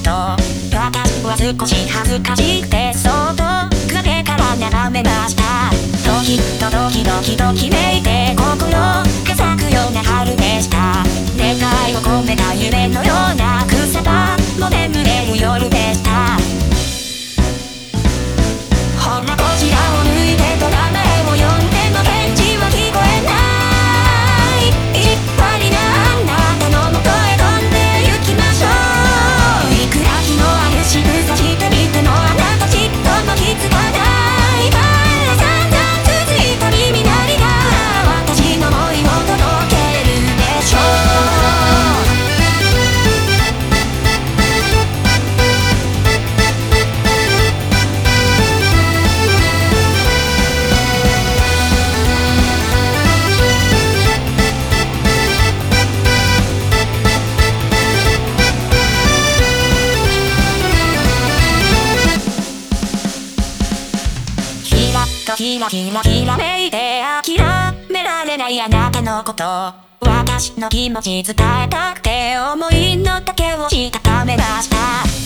こと。私は少し恥ずかしくてそっと壁から眺めました。ドキッとドキドキドキめいて心が咲くような春でした。願いを込めた夢のようなとキラキラキラめいて諦められないあなたのこと私の気持ち伝えたくて思いの丈をしたためました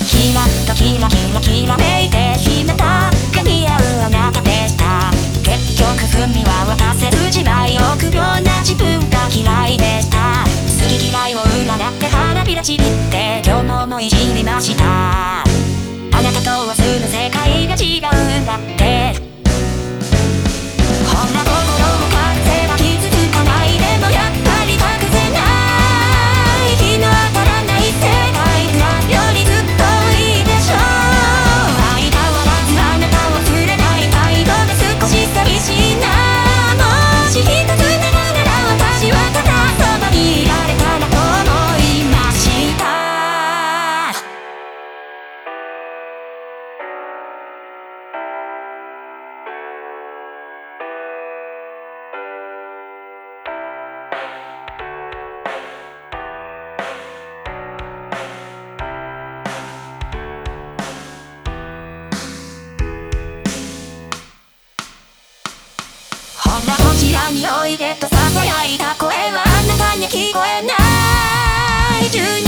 キラッとキラキラキラめいて秘めたが似合うあなた。でした結局踏みは渡せずじまい臆病な自分が嫌いでした。好き嫌いを占って花びらちぎって今日も思い知りました。らこちらにおいでと囁いた声はあなたに聞こえない。